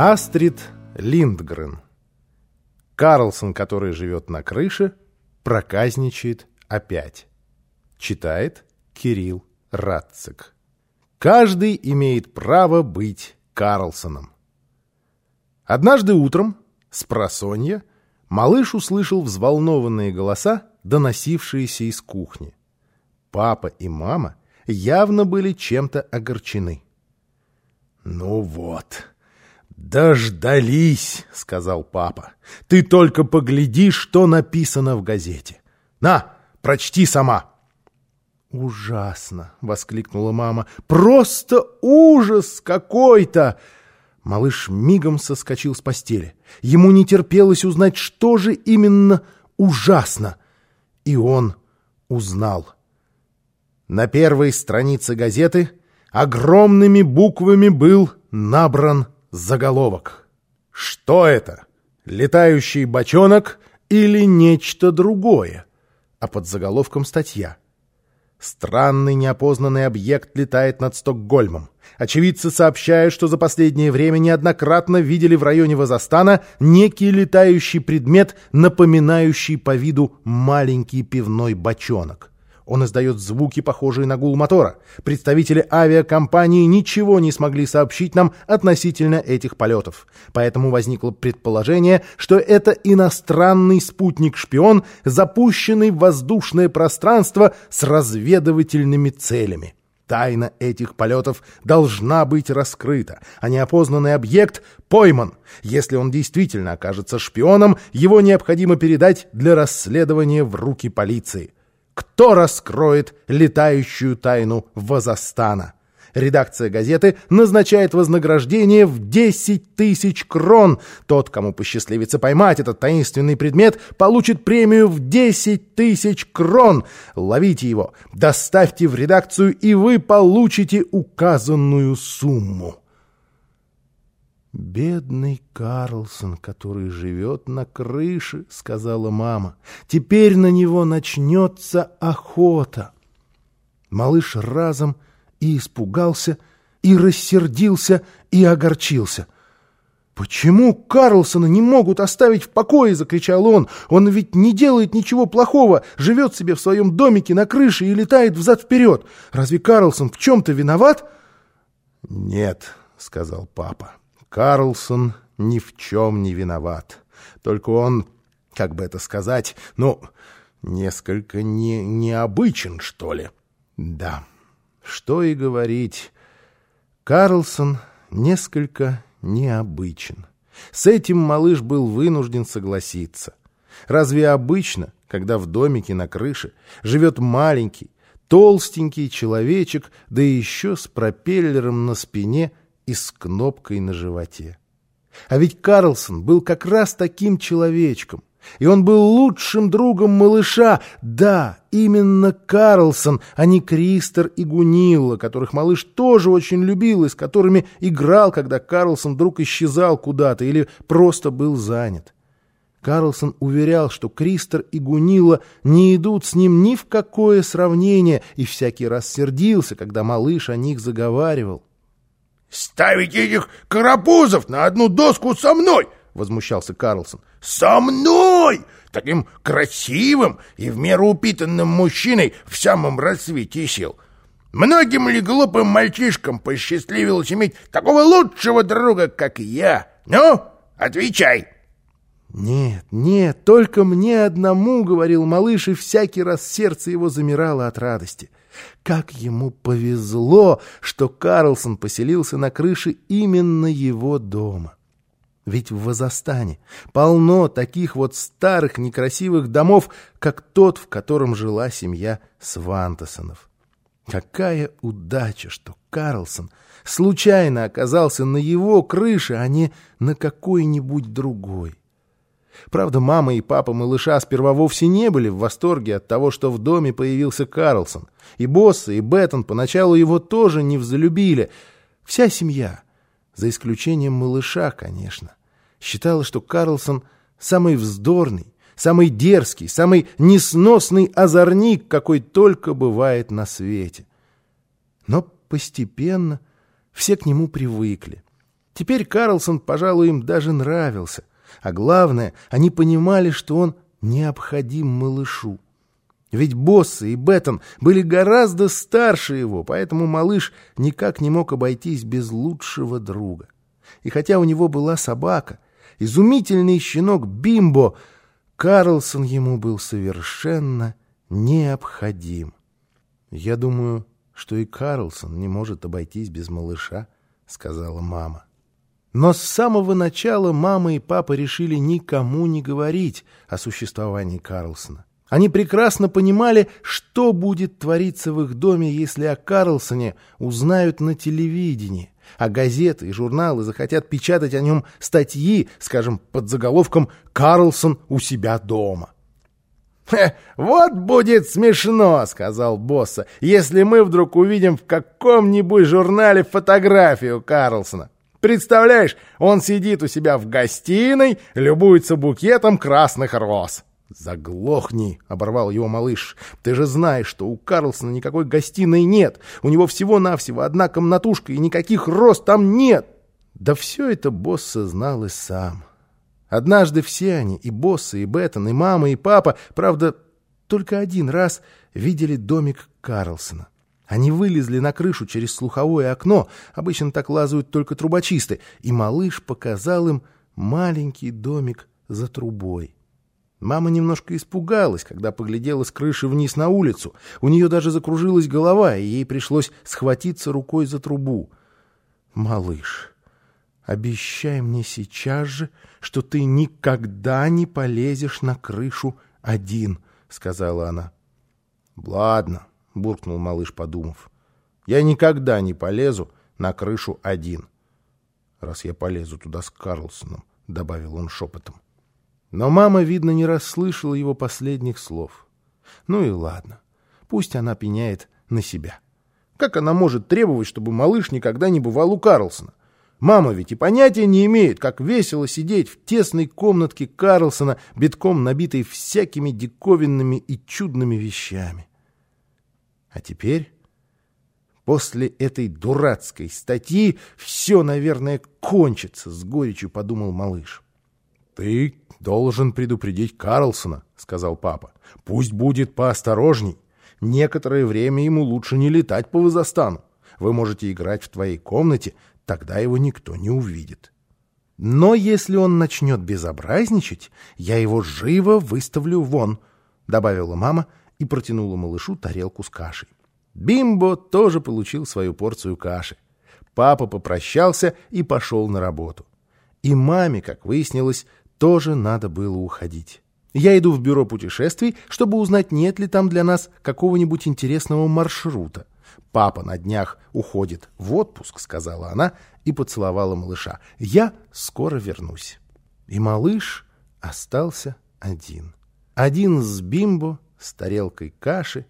Астрид Линдгрен. Карлсон, который живет на крыше, проказничает опять. Читает Кирилл Радцик. Каждый имеет право быть Карлсоном. Однажды утром, с просонья, малыш услышал взволнованные голоса, доносившиеся из кухни. Папа и мама явно были чем-то огорчены. «Ну вот, дождались», — сказал папа. «Ты только погляди, что написано в газете. На, прочти сама». «Ужасно!» — воскликнула мама. «Просто ужас какой-то!» Малыш мигом соскочил с постели. Ему не терпелось узнать, что же именно ужасно. И он узнал. На первой странице газеты огромными буквами был набран заголовок. Что это? Летающий бочонок или нечто другое? А под заголовком статья. Странный неопознанный объект летает над Стокгольмом. Очевидцы сообщают, что за последнее время неоднократно видели в районе Вазастана некий летающий предмет, напоминающий по виду маленький пивной бочонок. Он издает звуки, похожие на гул мотора. Представители авиакомпании ничего не смогли сообщить нам относительно этих полетов. Поэтому возникло предположение, что это иностранный спутник-шпион, запущенный в воздушное пространство с разведывательными целями. Тайна этих полетов должна быть раскрыта, а неопознанный объект пойман. Если он действительно окажется шпионом, его необходимо передать для расследования в руки полиции. Кто раскроет летающую тайну Вазастана? Редакция газеты назначает вознаграждение в 10 тысяч крон. Тот, кому посчастливится поймать этот таинственный предмет, получит премию в 10 тысяч крон. Ловите его, доставьте в редакцию, и вы получите указанную сумму. «Бедный Карлсон, который живет на крыше», — сказала мама. «Теперь на него начнется охота». Малыш разом и испугался, и рассердился, и огорчился. «Почему Карлсона не могут оставить в покое?» — закричал он. «Он ведь не делает ничего плохого, живет себе в своем домике на крыше и летает взад-вперед. Разве Карлсон в чем-то виноват?» «Нет», — сказал папа. Карлсон ни в чем не виноват. Только он, как бы это сказать, ну, несколько не, необычен, что ли. Да, что и говорить. Карлсон несколько необычен. С этим малыш был вынужден согласиться. Разве обычно, когда в домике на крыше живет маленький, толстенький человечек, да еще с пропеллером на спине – и с кнопкой на животе. А ведь Карлсон был как раз таким человечком. И он был лучшим другом малыша. Да, именно Карлсон, а не Кристер и Гунилла, которых малыш тоже очень любил и с которыми играл, когда Карлсон вдруг исчезал куда-то или просто был занят. Карлсон уверял, что Кристер и Гунила не идут с ним ни в какое сравнение, и всякий раз сердился, когда малыш о них заговаривал. «Ставить этих карапузов на одну доску со мной!» — возмущался Карлсон. «Со мной! Таким красивым и в меру упитанным мужчиной в самом расцвете сил! Многим ли глупым мальчишкам посчастливилось иметь такого лучшего друга, как я? Ну, отвечай!» «Нет, нет, только мне одному», — говорил малыш, и всякий раз сердце его замирало от радости. Как ему повезло, что Карлсон поселился на крыше именно его дома. Ведь в Вазастане полно таких вот старых некрасивых домов, как тот, в котором жила семья Свантасонов. Какая удача, что Карлсон случайно оказался на его крыше, а не на какой-нибудь другой. Правда, мама и папа малыша сперва вовсе не были в восторге от того, что в доме появился Карлсон. И Босса, и Беттон поначалу его тоже не взлюбили. Вся семья, за исключением малыша, конечно, считала, что Карлсон самый вздорный, самый дерзкий, самый несносный озорник, какой только бывает на свете. Но постепенно все к нему привыкли. Теперь Карлсон, пожалуй, им даже нравился. А главное, они понимали, что он необходим малышу. Ведь Боссы и Беттон были гораздо старше его, поэтому малыш никак не мог обойтись без лучшего друга. И хотя у него была собака, изумительный щенок Бимбо, Карлсон ему был совершенно необходим. «Я думаю, что и Карлсон не может обойтись без малыша», — сказала мама. Но с самого начала мама и папа решили никому не говорить о существовании Карлсона. Они прекрасно понимали, что будет твориться в их доме, если о Карлсоне узнают на телевидении, а газеты и журналы захотят печатать о нем статьи, скажем, под заголовком «Карлсон у себя дома». «Вот будет смешно», — сказал босса, «если мы вдруг увидим в каком-нибудь журнале фотографию Карлсона. Представляешь, он сидит у себя в гостиной, любуется букетом красных роз». «Заглохни!» — оборвал его малыш. «Ты же знаешь, что у Карлсона никакой гостиной нет. У него всего-навсего одна комнатушка, и никаких роз там нет!» Да все это Босса знал и сам. Однажды все они, и Босса, и Беттон, и мама, и папа, правда, только один раз видели домик Карлсона. Они вылезли на крышу через слуховое окно, обычно так лазают только трубочисты, и малыш показал им маленький домик за трубой. Мама немножко испугалась, когда поглядела с крыши вниз на улицу. У нее даже закружилась голова, и ей пришлось схватиться рукой за трубу. «Малыш, обещай мне сейчас же, что ты никогда не полезешь на крышу один», — сказала она. «Ладно», — буркнул малыш, подумав. «Я никогда не полезу на крышу один». «Раз я полезу туда с Карлсоном», — добавил он шепотом. Но мама, видно, не расслышала его последних слов. Ну и ладно, пусть она пеняет на себя. Как она может требовать, чтобы малыш никогда не бывал у Карлсона? Мама ведь и понятия не имеет, как весело сидеть в тесной комнатке Карлсона, битком набитой всякими диковинными и чудными вещами. А теперь, после этой дурацкой статьи, все, наверное, кончится, с горечью подумал малыш. «Ты должен предупредить Карлсона», — сказал папа. «Пусть будет поосторожней. Некоторое время ему лучше не летать по Вазостану. Вы можете играть в твоей комнате, тогда его никто не увидит». «Но если он начнет безобразничать, я его живо выставлю вон», — добавила мама и протянула малышу тарелку с кашей. Бимбо тоже получил свою порцию каши. Папа попрощался и пошел на работу. И маме, как выяснилось, тоже надо было уходить. Я иду в бюро путешествий, чтобы узнать, нет ли там для нас какого-нибудь интересного маршрута. Папа на днях уходит в отпуск, сказала она и поцеловала малыша. Я скоро вернусь. И малыш остался один. Один с бимбо, с тарелкой каши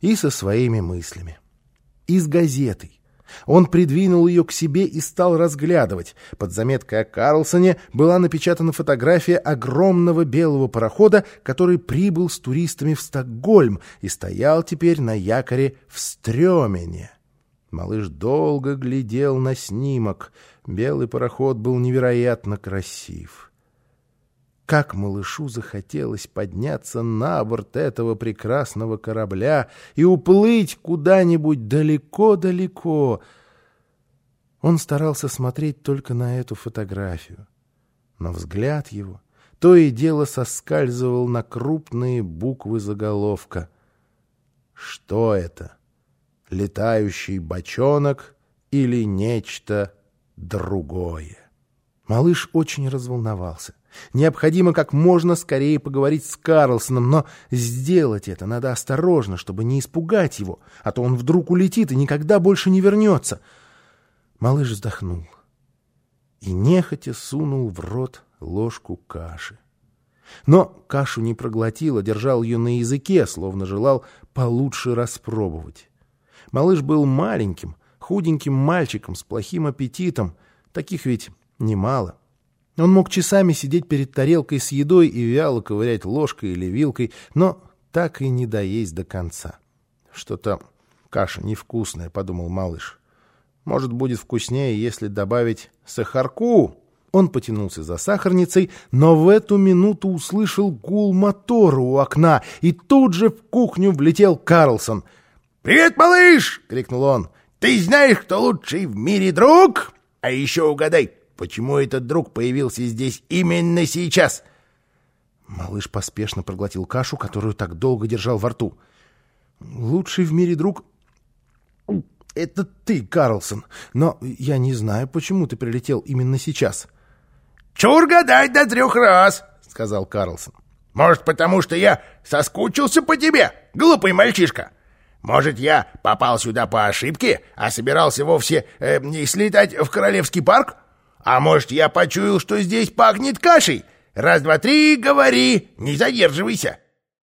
и со своими мыслями. И с газетой, он придвинул ее к себе и стал разглядывать. Под заметкой о Карлсоне была напечатана фотография огромного белого парохода, который прибыл с туристами в Стокгольм и стоял теперь на якоре в Стрёмене. Малыш долго глядел на снимок. Белый пароход был невероятно красив. Как малышу захотелось подняться на борт этого прекрасного корабля и уплыть куда-нибудь далеко-далеко. Он старался смотреть только на эту фотографию. Но взгляд его то и дело соскальзывал на крупные буквы заголовка. Что это? Летающий бочонок или нечто другое? Малыш очень разволновался. Необходимо как можно скорее поговорить с Карлсоном, но сделать это надо осторожно, чтобы не испугать его, а то он вдруг улетит и никогда больше не вернется. Малыш вздохнул и нехотя сунул в рот ложку каши. Но кашу не проглотил, а держал ее на языке, словно желал получше распробовать. Малыш был маленьким, худеньким мальчиком с плохим аппетитом, таких ведь немало. Он мог часами сидеть перед тарелкой с едой и вяло ковырять ложкой или вилкой, но так и не доесть до конца. «Что-то каша невкусная», — подумал малыш. Может, будет вкуснее, если добавить сахарку. Он потянулся за сахарницей, но в эту минуту услышал гул мотора у окна, и тут же в кухню влетел Карлсон. «Привет, малыш!» — крикнул он. «Ты знаешь, кто лучший в мире друг? А еще угадай, почему этот друг появился здесь именно сейчас?» Малыш поспешно проглотил кашу, которую так долго держал во рту. «Лучший в мире друг — это ты, Карлсон. Но я не знаю, почему ты прилетел именно сейчас». «Чур гадать до трех раз!» — сказал Карлсон. «Может, потому что я соскучился по тебе, глупый мальчишка? Может, я попал сюда по ошибке, а собирался вовсе э, слетать в Королевский парк? А может, я почуял, что здесь пахнет кашей? Раз, два, три, говори, не задерживайся!»